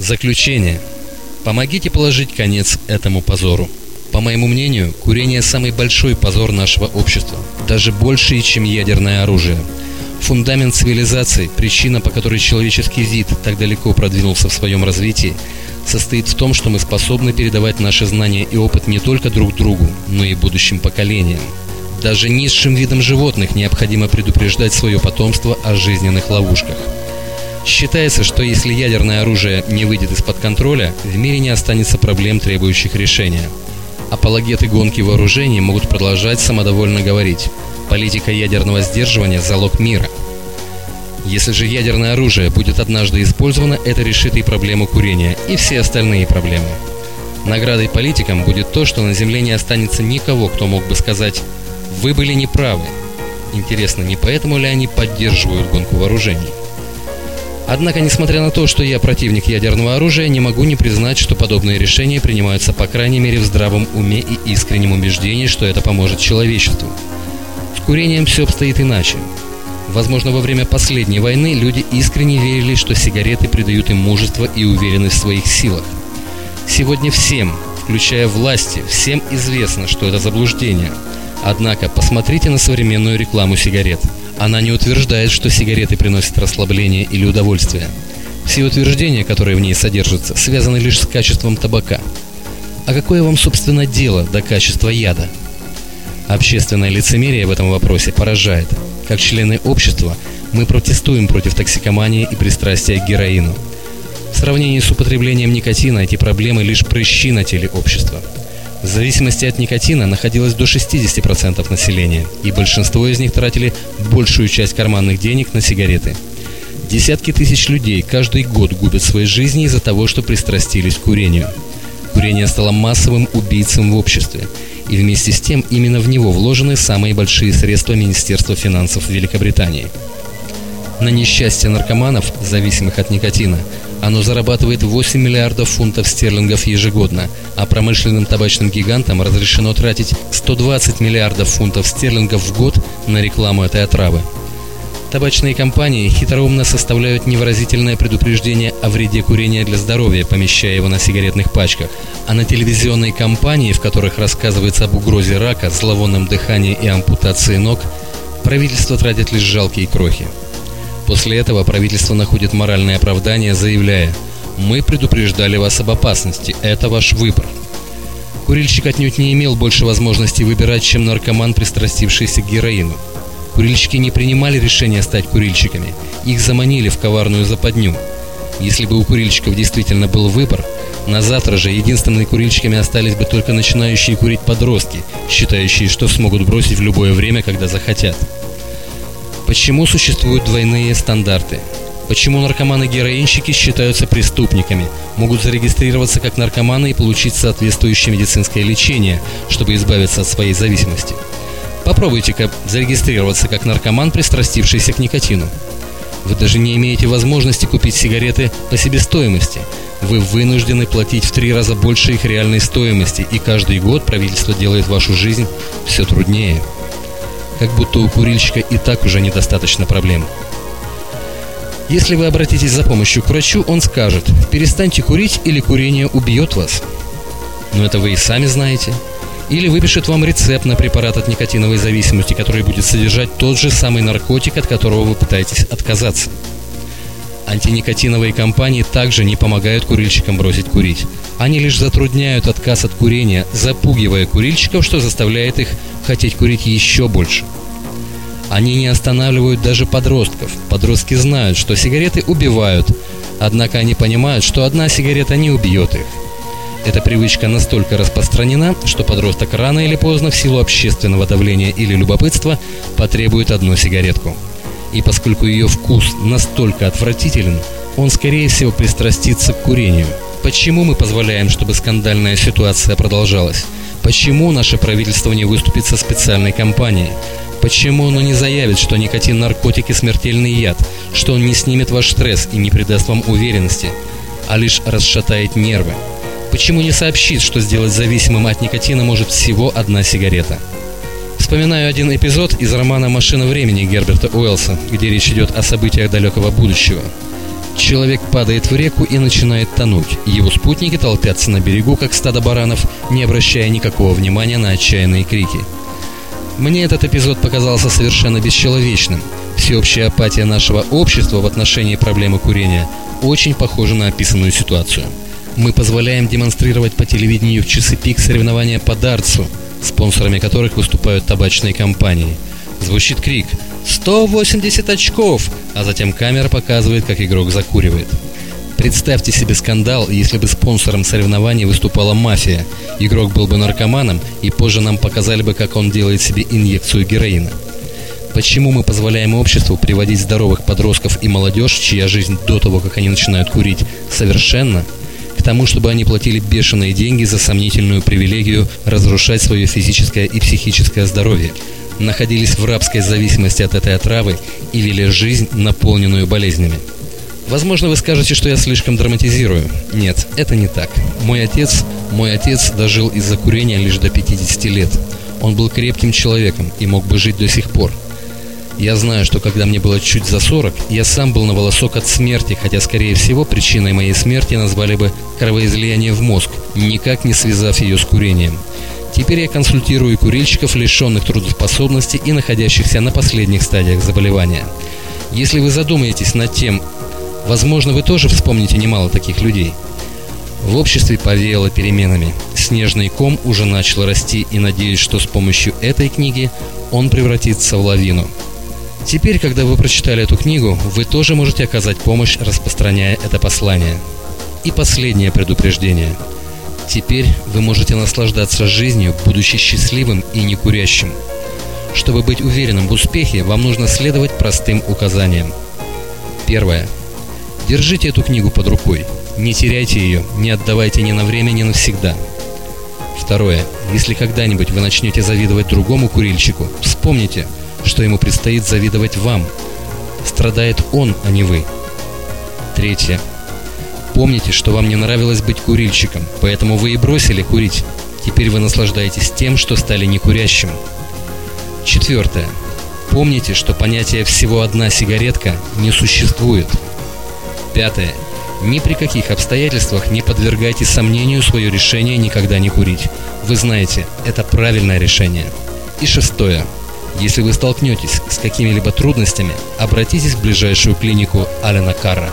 Заключение. Помогите положить конец этому позору. По моему мнению, курение – самый большой позор нашего общества, даже больше, чем ядерное оружие. Фундамент цивилизации, причина, по которой человеческий вид так далеко продвинулся в своем развитии, состоит в том, что мы способны передавать наши знания и опыт не только друг другу, но и будущим поколениям. Даже низшим видам животных необходимо предупреждать свое потомство о жизненных ловушках – Считается, что если ядерное оружие не выйдет из-под контроля, в мире не останется проблем, требующих решения. Апологеты гонки вооружений могут продолжать самодовольно говорить «политика ядерного сдерживания – залог мира». Если же ядерное оружие будет однажды использовано, это решит и проблему курения, и все остальные проблемы. Наградой политикам будет то, что на Земле не останется никого, кто мог бы сказать «Вы были неправы». Интересно, не поэтому ли они поддерживают гонку вооружений? Однако, несмотря на то, что я противник ядерного оружия, не могу не признать, что подобные решения принимаются по крайней мере в здравом уме и искреннем убеждении, что это поможет человечеству. С курением все обстоит иначе. Возможно, во время последней войны люди искренне верили, что сигареты придают им мужество и уверенность в своих силах. Сегодня всем, включая власти, всем известно, что это заблуждение. Однако посмотрите на современную рекламу сигарет – она не утверждает, что сигареты приносят расслабление или удовольствие. Все утверждения, которые в ней содержатся, связаны лишь с качеством табака. А какое вам, собственно, дело до качества яда? Общественное лицемерие в этом вопросе поражает. Как члены общества, мы протестуем против токсикомании и пристрастия к героину. В сравнении с употреблением никотина эти проблемы лишь прыщи на теле общества. В зависимости от никотина находилось до 60% населения, и большинство из них тратили большую часть карманных денег на сигареты. Десятки тысяч людей каждый год губят свои жизни из-за того, что пристрастились к курению. Курение стало массовым убийцем в обществе, и вместе с тем именно в него вложены самые большие средства Министерства финансов Великобритании. На несчастье наркоманов, зависимых от никотина, оно зарабатывает 8 миллиардов фунтов стерлингов ежегодно, а промышленным табачным гигантам разрешено тратить 120 миллиардов фунтов стерлингов в год на рекламу этой отравы. Табачные компании хитроумно составляют невыразительное предупреждение о вреде курения для здоровья, помещая его на сигаретных пачках, а на телевизионные кампании, в которых рассказывается об угрозе рака, зловонном дыхании и ампутации ног, правительство тратит лишь жалкие крохи. После этого правительство находит моральное оправдание, заявляя «Мы предупреждали вас об опасности, это ваш выбор». Курильщик отнюдь не имел больше возможности выбирать, чем наркоман, пристрастившийся к героину. Курильщики не принимали решения стать курильщиками, их заманили в коварную западню. Если бы у курильщиков действительно был выбор, на завтра же единственными курильщиками остались бы только начинающие курить подростки, считающие, что смогут бросить в любое время, когда захотят. Почему существуют двойные стандарты? Почему наркоманы-героинщики считаются преступниками, могут зарегистрироваться как наркоманы и получить соответствующее медицинское лечение, чтобы избавиться от своей зависимости? Попробуйте-ка зарегистрироваться как наркоман, пристрастившийся к никотину. Вы даже не имеете возможности купить сигареты по себестоимости. Вы вынуждены платить в три раза больше их реальной стоимости, и каждый год правительство делает вашу жизнь все труднее как будто у курильщика и так уже недостаточно проблем. Если вы обратитесь за помощью к врачу, он скажет, перестаньте курить или курение убьет вас. Но это вы и сами знаете. Или выпишет вам рецепт на препарат от никотиновой зависимости, который будет содержать тот же самый наркотик, от которого вы пытаетесь отказаться. Антиникотиновые компании также не помогают курильщикам бросить курить. Они лишь затрудняют отказ от курения, запугивая курильщиков, что заставляет их хотеть курить еще больше. Они не останавливают даже подростков. Подростки знают, что сигареты убивают, однако они понимают, что одна сигарета не убьет их. Эта привычка настолько распространена, что подросток рано или поздно в силу общественного давления или любопытства потребует одну сигаретку. И поскольку ее вкус настолько отвратителен, он скорее всего пристрастится к курению. Почему мы позволяем, чтобы скандальная ситуация продолжалась? Почему наше правительство не выступит со специальной кампанией? Почему оно не заявит, что никотин – наркотик и смертельный яд, что он не снимет ваш стресс и не придаст вам уверенности, а лишь расшатает нервы? Почему не сообщит, что сделать зависимым от никотина может всего одна сигарета? Вспоминаю один эпизод из романа «Машина времени» Герберта Уэллса, где речь идет о событиях далекого будущего. Человек падает в реку и начинает тонуть. Его спутники толпятся на берегу, как стадо баранов, не обращая никакого внимания на отчаянные крики. Мне этот эпизод показался совершенно бесчеловечным. Всеобщая апатия нашего общества в отношении проблемы курения очень похожа на описанную ситуацию. Мы позволяем демонстрировать по телевидению в часы пик соревнования по дартсу, спонсорами которых выступают табачные компании. Звучит крик «180 очков!», а затем камера показывает, как игрок закуривает. Представьте себе скандал, если бы спонсором соревнований выступала мафия. Игрок был бы наркоманом, и позже нам показали бы, как он делает себе инъекцию героина. Почему мы позволяем обществу приводить здоровых подростков и молодежь, чья жизнь до того, как они начинают курить, совершенно, к тому, чтобы они платили бешеные деньги за сомнительную привилегию разрушать свое физическое и психическое здоровье, находились в рабской зависимости от этой отравы и вели жизнь, наполненную болезнями. Возможно, вы скажете, что я слишком драматизирую. Нет, это не так. Мой отец, мой отец дожил из-за курения лишь до 50 лет. Он был крепким человеком и мог бы жить до сих пор. Я знаю, что когда мне было чуть за 40, я сам был на волосок от смерти, хотя, скорее всего, причиной моей смерти назвали бы кровоизлияние в мозг, никак не связав ее с курением. Теперь я консультирую курильщиков, лишенных трудоспособности и находящихся на последних стадиях заболевания. Если вы задумаетесь над тем, Возможно, вы тоже вспомните немало таких людей. В обществе повеяло переменами. Снежный ком уже начал расти и надеюсь, что с помощью этой книги он превратится в лавину. Теперь, когда вы прочитали эту книгу, вы тоже можете оказать помощь, распространяя это послание. И последнее предупреждение. Теперь вы можете наслаждаться жизнью, будучи счастливым и некурящим. Чтобы быть уверенным в успехе, вам нужно следовать простым указаниям. Первое. Держите эту книгу под рукой. Не теряйте ее, не отдавайте ни на время, ни навсегда. Второе. Если когда-нибудь вы начнете завидовать другому курильщику, вспомните, что ему предстоит завидовать вам. Страдает он, а не вы. Третье. Помните, что вам не нравилось быть курильщиком, поэтому вы и бросили курить. Теперь вы наслаждаетесь тем, что стали некурящим. Четвертое. Помните, что понятие «всего одна сигаретка» не существует – Пятое. Ни при каких обстоятельствах не подвергайте сомнению свое решение никогда не курить. Вы знаете, это правильное решение. И шестое. Если вы столкнетесь с какими-либо трудностями, обратитесь в ближайшую клинику Алена Карра.